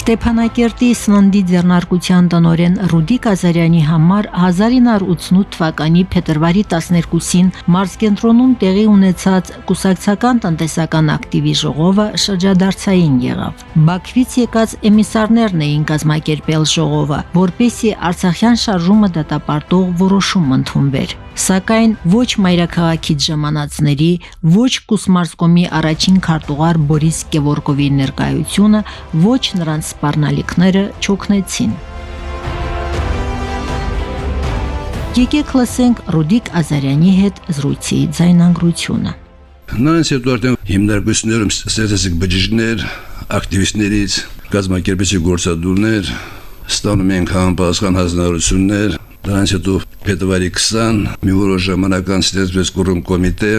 Ստեփանակերտի Սննդի ձեռնարկության տնօրեն Ռուդիկ Ազարյանի համար 1988 թվականի փետրվարի 12-ին Մարզկենտրոնում տեղի ունեցած կուսակցական տնտեսական ակտիվի ժողովը շրջադարձային եղավ։ Բաքվից եկած էմիսարներն էին կազմակերպել ժողովը, որպեսի Արցախյան շարժումը դատապարտող որոշում ընդունվեր սակայն ոչ մայրաքաղաքից ժամանածների, ոչ Կուսմարսկոմի առաջին քարտուղար Բորիս Գևորգովի ներկայությունը, ոչ նրանց սպառնալիքները չօգնեցին։ Եկեք լսենք Ռուդիկ Ազարյանի հետ զրույցի ձայնագրությունը։ Նրանց հետ արդեն հիմնարկություններում ստեղծեցիկ բջիջներ, ակտիվիստներից, գազམ་ակերպիչի գործադուլներ, ստանում են համապատասխան հանձնարարություններ, Դրանց հետո փետրվարի 20 մի որոշ ժամանակ անց ստեղծվեց կորում կոմիտե։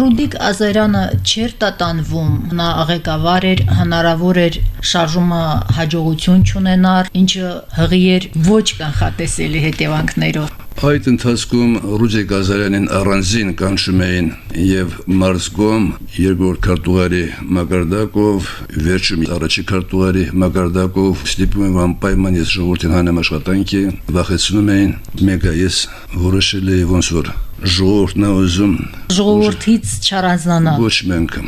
Ռուդիկ Ազարյանը չեր տատանվում, նա ղեկավար էր, հնարավոր էր շարժումը հաջողություն չունենար, ինչը հղի էր ոչ կանխատեսելի հետևանքներով։ Այդ ընթացքում Ռուդի Գազարյանին առանձին կանչում էին եւ Մարսկոմ երկրորդ քարտուղարի Մակարդակով, վերջում առաջի քարտուղարի Մակարդակով ստիպում են անպայման ես ժողովրդին հանեմ աշխատանքի, վախեցնում էին, մեկը ես որոշել էի ոնց որ ժողովրդն ուզում ժողովրդից չառանձնանալ։ Ոչ մենք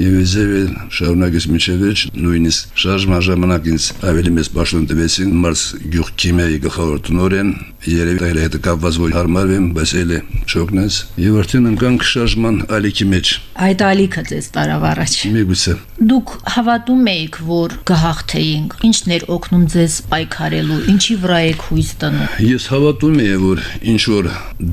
եւ եզեր շարունակես միջև վերջ նույնիսկ շարժման ժամանակ ինձ ավելի մեծ պաշտոն տվեցին մարս գյուղ քիմիայի գլխավոր տնօրեն երևի այլ հետ կապված որ հարմարվեմ բայց էլի չօգնես եւ արդեն ընկանք շարժման ալիքի մեջ այդ ալիքը ձեզ տարավ առաջ միգուցե դուք հավատում եք որ կհաղթեինք ինչն էր օգնում ձեզ պայքարելու ինչի վրա եք հույս տնում ես հավատում եմ որ ինչ որ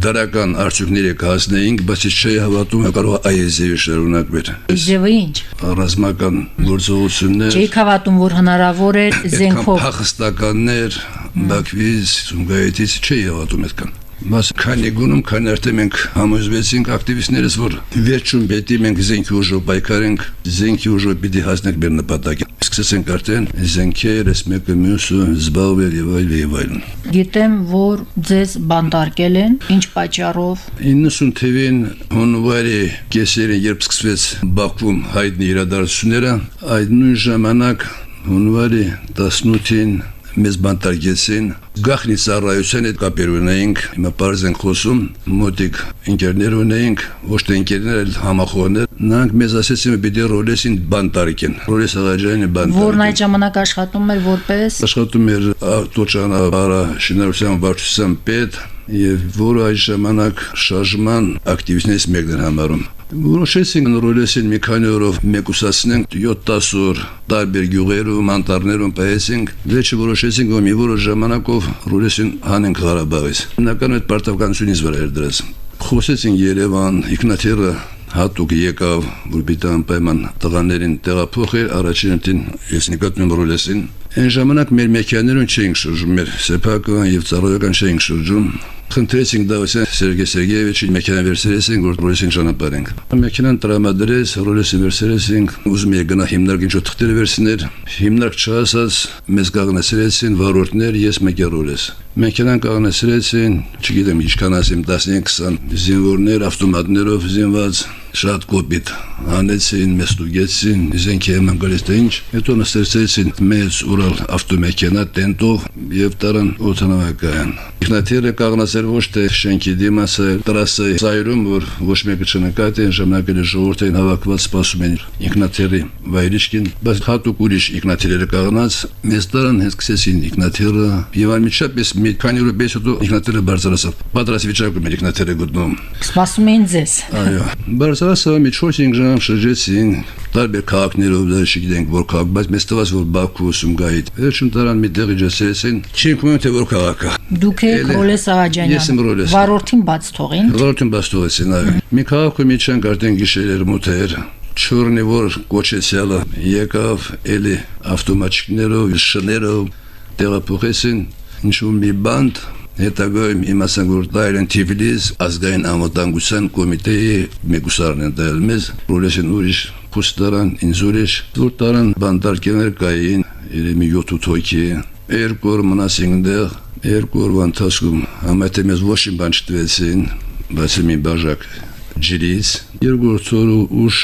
դրական արդյունքներ կհասնեինք բայց ես չէի հավատում կարող այեզեւի շարունակվեր Եզևը ինչ ռազմական գործողություններ Չեք հավատում որ հնարավոր է զենքով փախստականներ Բաքվից, Սումգայիթից չի եղատում այդքան։ Մաս քանի գունում քանի արդեն մենք համոզվեցինք ակտիվիստներս, որ վերջում պետք է մենք զենքի ուժով պայքարենք, զենքի ուժով պիտի հասնենք մեր նպատակին։ Սկսեցինք արդեն զենքեր, ես մեկը մյուսը զբաղվել եւ այլ եւ այլն։ Գիտեմ, որ ձեզ բանտարկել են, ինչ պատճառով։ 90 թվին հունվարի կեսերին, երբ սկսվեց Բաքվում հայտնի իրադարձությունները, այդ նույն ժամանակ հունվարի 18-ին մեզ բանտարկեցին գախնի ծառայության հետ կապեր ունեինք հիմա բարձ ենք խոսում մոտիկ ընկերներ ունեինք ոչ թե ընկերներ այլ համախոհներ նրանք մեզ ասեցին պիտի ռոլեսին բանտարկեն ռոլես աղաջյանը բանտարկեն որն այդ ժամանակ աշխատում էր որպես աշխատում էր ավտոճանապարհ շինարարության վարչության պետ եւ որը այդ ժամանակ շարժման ակտիվիստներից մեկն էր համարում Որոշեցինք նորոլեսին մի քանի օրով մեկուսացնենք 7-10 օր տարբեր գյուղերում, անտառներում պահեցինք, վերջը որոշեցինք որ մի որոշ ժամանակով ռոլեսին հանենք Ղարաբաղից։ Հիմնական այդ պարտականությունից վրա էր դրած։ Խոսեցինք Երևան, Իգնատիռը հատուկ եկավ, որ պիտի անպայման տղաներին տեղափոխեր առաջինին ես նկատում ռոլեսին։ Այն ժամանակ մեր մեքենաներուն չէինք շրջում, մեր սեփական եւ ծառայական չէինք շրջում, Խնդրեցինք Դավթյան Սերգեյ Սերգեյեվիչին մեքենա վերցրեցինք, որ ռոլեսին ճանապարհենք։ Մեքենան տրամադրեց, ռոլեսը վերցրեցինք, ուզում եկ գնա հիմնարկ ինչ-որ թղթեր վերցնել։ Հիմնարկ չհասած մեզ կաղնեցրեցին վարորդներ, ես մեկը ռոլես։ Մեքենան կաղնեցրեցին, չգիտեմ ինչքան ասեմ 15-20 զինվորներ ավտոմատներով զինված շատ կոպիտ անեցին, մեզ ստուգեցին, իզենք եմ գրես թե ինչ, հետո նստեցեցին մեծ ուրալ ավտոմեքենա տենտով եւ տարան օտանավական։ Ինքնաթիռը կաղնասեր ոչ թե շենքի դիմաս տրասը զայրում, որ ոչ մեկը չնկատի, ժամանակը ժողովրդին հավաքված սպասում են ինքնաթիռի վայրիշքին, բայց հատուկ ուրիշ ինքնաթիռը կաղնած մեզ տարան հենց սկսեցին ինքնաթիռը եւ անմիջապես մի քանի րոպեից հետո ինքնաթիռը բարձրացավ։ Պատրաստ վիճակում ինքնաթիռը գտնում։ Սպասում էին ձեզ։ Այո։ Բարձր բարձրացավ մի 4-5 ժամ շրջեցին տարբեր քաղաքներով դա չգիտենք որ քաղաք, բայց մեզ թվաց որ Բաքու Սումգայիթ։ Վերջում տարան մի տեղի ջասեցին, չենք մոտ թե որ քաղաք է։ Դուք եք Ռոլես Աղաջանյան։ Ես եմ Ռոլես։ Վարորդին բաց թողին։ Վարորդին բաց թողեցին, այո։ Մի քաղաքում իջանք արդեն գիշերեր մոթեր չորնի որ կոչեցյալը եկավ էլի ավտոմատիկներով, շներով տեղափոխեցին ինչ-որ մի բանդ հետագայում իմացան որ դայրեն Թիֆլիս ազգային անվտանգության կոմիտեի մեգուսարն են դել մեզ ռոլեսին ուրիշ փոստարան ինզուրիշ դուրտարան բանդարկեներ կային երեմի 7 թոքի երկու օր մնացինք դեղ երկու օրվա ընթացքում համեթե մեզ ոչ մի բան չտվեցին բայց մի բաժակ ջրից երկու օր ուշ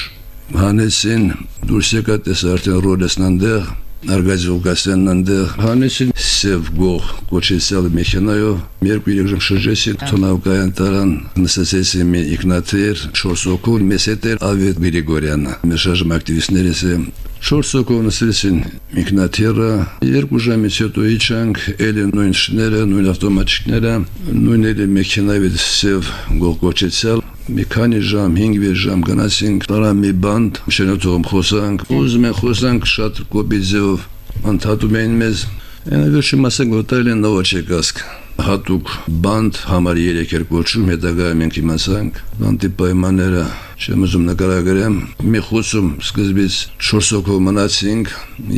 հանեցին դուրս եկա տես արդեն ռոլեսնան դեղ Արգազի Ուգասյանն այնտեղ հանեցին սև գող կոչեցյալ մեխանայով երկու երեք ժամ շրջեցին Թոնավկայան տարան նստեցին մի Իգնատիր Շորսոկոլ մեսետեր Ավետ Գրիգորյանը մեր շարժմ ակտիվիստներից է Շորսոկով նստեցին Իգնատիրը երկու ժամից հետո իջանք էլի նույն շները նույն ավտոմատիկները նույն էլի մեխանայով սև գող կոչեցյալ մի քանի ժամ, 5 ժամ գնացինք, տարա մի բանդ, շենոթում խոսանք, ուզում են խոսանք շատ կոպիզով, ընդհատում էին մեզ, Այն վերջի մասը գոտել են նովոչեկասկ հատուկ բանդ համար 3 էր կոչում, հետագայում մենք իմացանք բանդի պայմանները չեմ ուզում նկարագրեմ։ Մի խոսում սկզբից 4 հոգով մնացինք,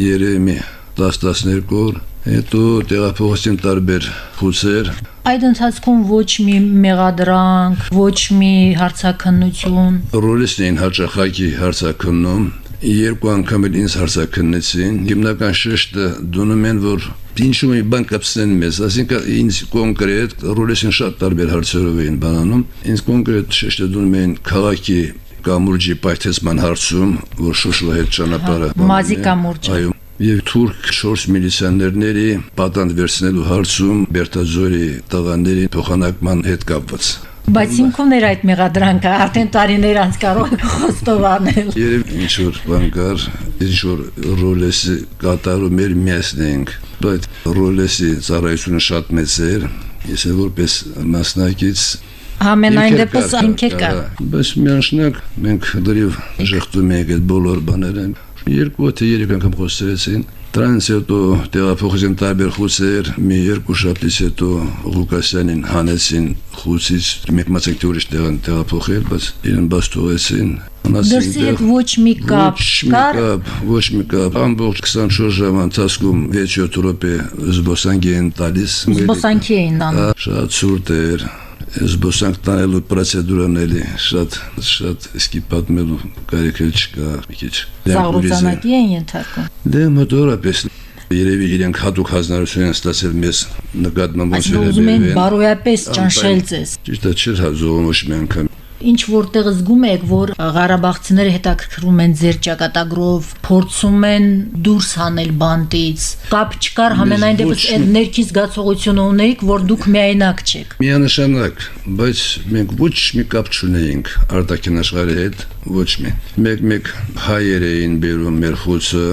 երեմի 10-12 օր, հետո տեղափոխեցին տարբեր խուցեր, Այդ ընթացքում ոչ մի մեղադրանք, ոչ մի հարցակնություն։ Ռոլիսն էին հաճախակի հարցակնում, երկու անգամ էլ ինձ հարցակնեցին։ Հիմնական շեշտը դունում են, որ ինչու մի բան կապսեն մեզ, ասինքն ինձ կոնկրետ ռոլեսին շատ տարբեր հարցերով էին բանանում։ Ինձ կոնկրետ շեշտը դունում են քաղաքի կամուրջի պայթեցման հարցում, որ շոշլա հետ ճանապարհը։ Մազի կամուրջը։ Այո, եւ թուրք 4 միլիցիաներների պատանդ վերցնելու հարցում Բերտազորի տղաների փոխանակման հետ կապված։ Բայց ինքն էր այդ մեղադրանքը, արդեն տարիներ անց կարող խոստով անել։ Երբ ինչ որ բան կար, ինչ որ ռոլեսի կատարում էր միասնենք, բայց ռոլեսի ծառայությունը շատ մեծ էր, ես որպես մասնակից Ամենայն դեպս ինքեր կար։ Բայց միանշնակ մենք դրիվ ժխտում ենք այդ բոլոր բաները երկու թե երեք անգամ խոսեցին Դրանից հետո տեղափոխեցին տարբեր խուցեր, մի երկու շաբթից հետո Ղուկասյանին հանեցին խուցից, մեկ մասիկ ուրիշ տեղ են տեղափոխել, բայց իրեն բաց թողեցին։ Դրսի հետ ոչ մի կապ կար։ Ոչ մի կապ։ Ամբողջ 24 ժամ ընթացքում 6-7 րոպե զբոսանքի են տալիս։ Զբոսանքի էին տանում։ Շատ ցուրտ էր զբոսանք տանելու պրոցեդուրան էլի շատ շատ իսկի պատմելու կարիք չկա մի քիչ Զաղրուծանակի են ենթարկում Դե մոտորապես Երևի իրենք հատուկ հանրություն են ստացել մեզ նկատմամբ ոնց երևի։ Ուզում են բարոյապես ճնշել ձեզ։ Ճիշտ է, չէ՞ հա զոհում ոչ մի անգամ ինչ որտեղ զգում եք, որ Ղարաբաղցիները հետաքրքրում են ձեր ճակատագրով, փորձում են դուրս հանել բանտից։ Կապ չկար համենայն դեպս այդ ներքի զգացողությունը ունեիք, որ դուք միայնակ չեք։ Միանշանակ, բայց մենք ոչ մի կապ չունեինք արտաքին աշխարհի հետ, ոչ մի։ Մեկ-մեկ հայեր էին բերում մեր խոցը,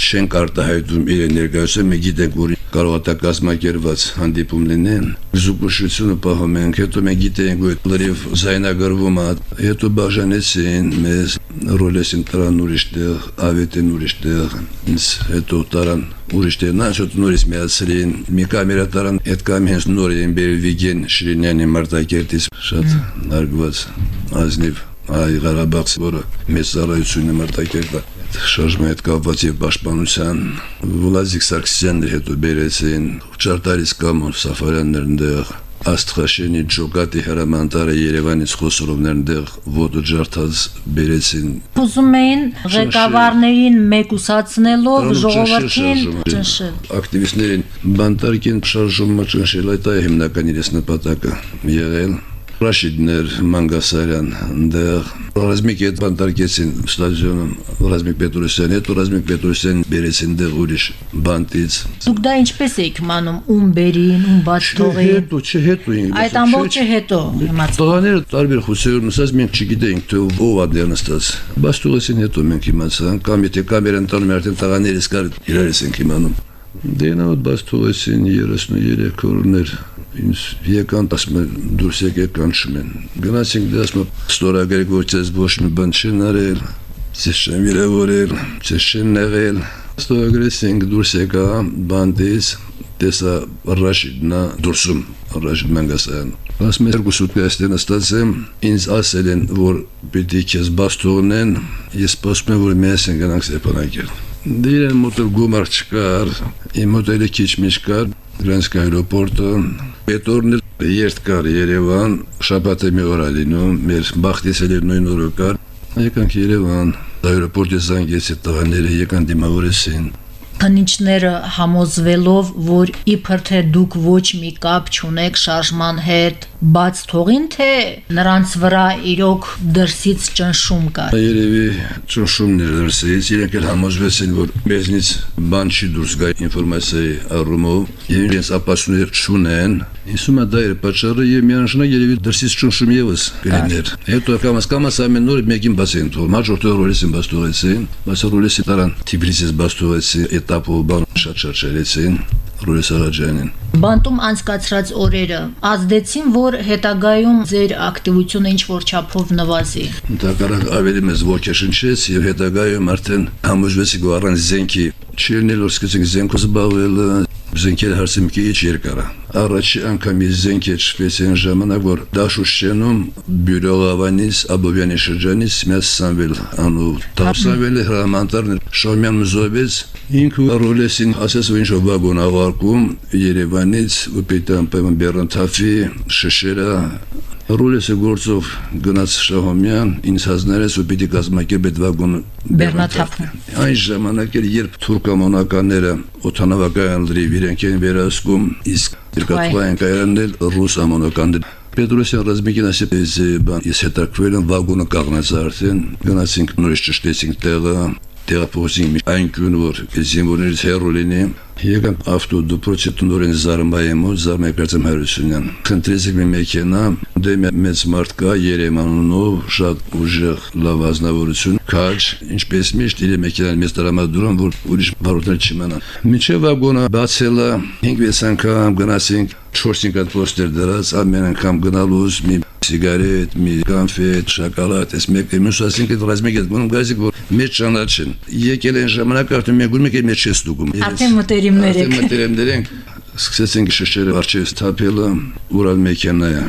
չենք արտահայտում իրեն ներկայացում, մենք գիտենք, որ կարող է կազմակերպված հանդիպում լինեն։ Զուգուշությունը պահում ենք, հետո մենք գիտենք, որ լրիվ զայնագրվում է, հետո բաժանեցին մեզ ռոլեսին տրան ուրիշ տեղ, ավետին ուրիշ տեղ, ինձ հետո տարան ուրիշ տեղ, նա շուտ նորից միացրին, մի կամերա տարան, այդ կամ հենց նոր էին բերել Վիգեն Շիրինյանի Մարտակերտից, շատ հարգված ազնիվ այ Ղարաբաղց, որը մեծ ծառայությունը մարտակերտա շարժման հետ կապված եւ պաշտպանության Վլադիկ Սարգսյանն հետո բերեցին Չարտարից կամ Սաֆարյաններն դեղ Աստղաշենի Ջոգատի հրամանտարը Երևանից խոսորովներն դեղ ոտը ջարդած բերեցին։ Ուզում էին ղեկավարներին մեկուսացնելով ժողովրդին ճնշել։ Ակտիվիստներին բանտարկին շարժումը ճնշել այդ է հիմնական իրենց նպատակը եղել Ռաշիդներ Մանգասարյան այնտեղ Ռազմիկ հետ բանտարկեցին ստադիոնում Ռազմիկ Պետրոսյանի հետ Ռազմիկ Պետրոսյան բերեցին դեղ ուրիշ բանտից Դուք դա ինչպես եք իմանում ում բերին ում բաց թողին Հետո չէ հետո ինձ Այդ ամբողջը հետո իմացա Տղաները տարբեր խուսերում նստած մենք չգիտեինք թե ով է դեռ նստած Բաց թողեցին հետո մենք իմացանք կամ եթե կամերան տանում արդեն տղաներս կար իրարից ենք իմանում Դենաուտ բաց թողեցին 33 օրներ ինձ եկան ասում են դուրս եկեք կանչում են գնացինք դե ասում ստորագրեք որ ցես ոչ մի բան չեն արել ցես չեն վիրավորել ցես չեն նեղել ստորագրեցինք դուրս եկա բանդից տեսա Ռաշիդնա դուրսում Ռաշիդ Մանգասյան ասում են երկու սուտ կայստեն ստացեմ ինձ ասել են որ պիտի քեզ բաց թողնեն ես սպասում եմ որ միասին գնանք Ստեփանակերտ Դիրեն մոտը գումար չկար, իմ մոտ էլ քիչ միշ կար, Լենսկ аэроպորտը, Պետորն էլ երթ կար Երևան, շաբաթը մի օր ալինում, մեր բախտից էլ նույն օրը կար։ Եկանք Երևան, аэроպորտի զանգեցի տղաները եկան դիմավորեցին քննիչները համոզվելով, որ իբր թե դուք ոչ մի կապ չունեք շարժման հետ, բաց թողին թե նրանց վրա իրոք դրսից ճնշում կար։ Երևի ճնշումն էր դրսից, իրենք էլ համոզվեցին, որ մեզնից բան չի դուրս գա ինֆորմացիայի առումով, եւ իրենց ապացույցներ չունեն։ Իսումը դայր պատճառը եւ միանշանակ երևի դրսից շնշում եւս գլիներ։ Հետո կամաս կամաս ամեն օր մեկին բասեն թող, մաջորդ օր օրեսին բաստուղեցին, մասը օրեսի տարան Թիբրիսից բաստուղեցի этаպով բան շատ շարժելեցին Ռուլես Աղաջանին։ Բանտում անցկացրած օրերը ազդեցին, որ հետագայում ձեր ակտիվությունը ինչ որ չափով նվազի։ Դակարակ ավելի մեծ ողջաշնչեց եւ հետագայում արդեն համոզվեցի գոռան զենքի չելնել, որ սկսեցինք զենքով զբաղվել, զենքերը հարցը մի քիչ երկար է։ Առաջի անգամ ես զենք եչվեցին ժամանակ, որ Դաշուշենում բյուրողավանից Աբովյանի շրջանից մեծ Սամվել անու Տապսավելի հրամանտարն Շոմյան Մզովից ինքը ռոլեսին ասես ինչ վագոն ավարկում Երևանից ու պետան պայման Բեռնթաֆի շշերը Ռուլեսը գործով գնաց Շահոմյան, ինձ հազներես ու պիտի կազմակերպ այդ վագոնը Բեռնաթափում։ Այն ժամանակ էր, երբ թուրքամանականները օթանավակայան լրիվ իրենք են վերահսկում, իսկ երկաթվային կայաններ ռուս ամանականներ Պետրոսյան Ռազմիկին ասեց, բան, ես հետաքրվել եմ վագոնը կաղնած արդեն, գնացինք նորից ճշտեցինք տեղը, տեղափոխեցինք այն կյուն, որ զինվորներից հեռու լինի, Եկան ավտո դպրոցի տնօրեն Զարմայեմով, Զարմայկրծեմ Հարությունյան։ Խնդրեցիք մի մեքենա, դե մեծ մարդ կա Երևանով, շատ ուժեղ լավ ազնվորություն, քաջ, ինչպես միշտ իր մեքենան մեծ տրամադրում, որ ուրիշ բարոտներ չիմանան։ Մինչև վագոնը բացելը 5-6 անգամ գնացինք 4-5 հատ պոստեր դրած, ամեն անգամ գնալուց մի սիգարետ, մի կոնֆետ, շոկոլադ, այս մեկը մյուս ասինք այդ ռազմիկ այդ գնում գազիկ որ մեջ ճանաչեն։ Եկել են ժամանակ արդեն մեկ գնում եք մեջ չես դուգում։ Արդեն մտերիմներ եք։ Արդեն մտերիմներ ենք։ Սկսեցինք շշերը արչես թափելը, ուրալ մեքենայը։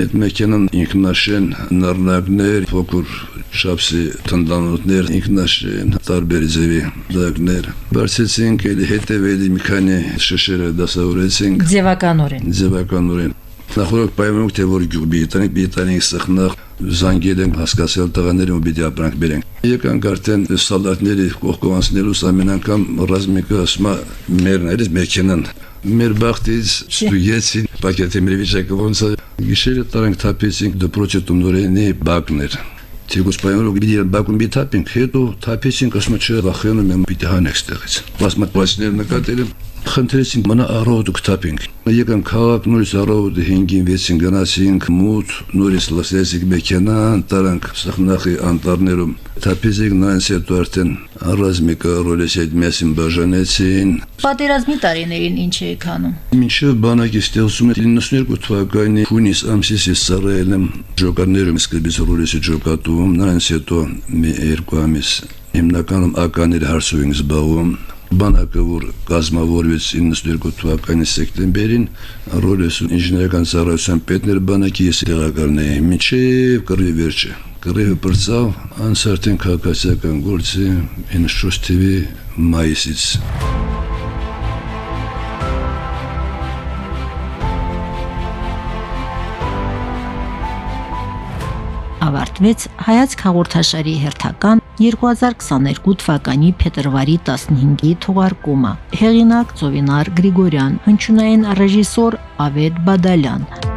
Այդ մեքենան ինքնաշեն նռնակներ, փոքր շապսի տնտանոթներ, ինքնաշեն տարբեր ձևի դակներ։ Բարձեցինք հետևելի մի քանի շշերը դասավորեցինք։ Ձևականորեն։ Ձևականորեն Նախորդ պայմանով թե որ գյուղ բիտանիկ բիտանիկ սխնախ զանգել են հասկացել տղաները ու պիտի ապրանք բերենք։ Եկանք արդեն սալատների կողքովանցնելուց ամեն անգամ ռազմիկը ասում է մերներից մեքենան մեր բախտից ստուգեցին պակետի մեր վիճակը ոնց գիշերը տարանք թափեցինք դպրոցի տնօրենի բակներ Թիգուս պայմանով գիտի բակում մի թափինք, հետո թափեցինք, ասում չէ, վախենում եմ պիտի հանեք ստեղից։ Մասմատ պլասներ նկատել եմ, խնդրեցինք մնա առողջ կտապինք։ Եկան քաղաք նորից առողջ 5-ին 6-ին գնացինք մութ, նորից լսեցինք մեքենան, տարանք սխնախի անտառներում։ Թափեցինք նայած հետո արդեն ռազմիկը ռոլես այդ մեսին բաժանեցին։ Պատերազմի տարիներին ինչ եք անում։ Մինչև բանակի ստեղծումը 92 թվականի հունիս ամսից ծառայել եմ ջոկաներում, սկզբից ռոլեսի ջոկատում, նայած հետո մի երկու ամիս հիմնականում ականների հարցով ենք զբաղվում բանակը որ կազմավորվեց 92 թվականի սեպտեմբերին ռոլես ինժեներական ծառայության պետներ բանակի ես տեղակալն էի միջև կռվի վերջը կռիվը բրծավ անց արդեն քաղաքացիական գործի 94 թվի մայիսից ավարտվեց հայացք հաղորդաշարի հերթական 2022 թվականի փետրվարի 15-ի թողարկումը։ Հեղինակ Ծովինար Գրիգորյան, հնչյունային ռեժիսոր Ավետ Բադալյան։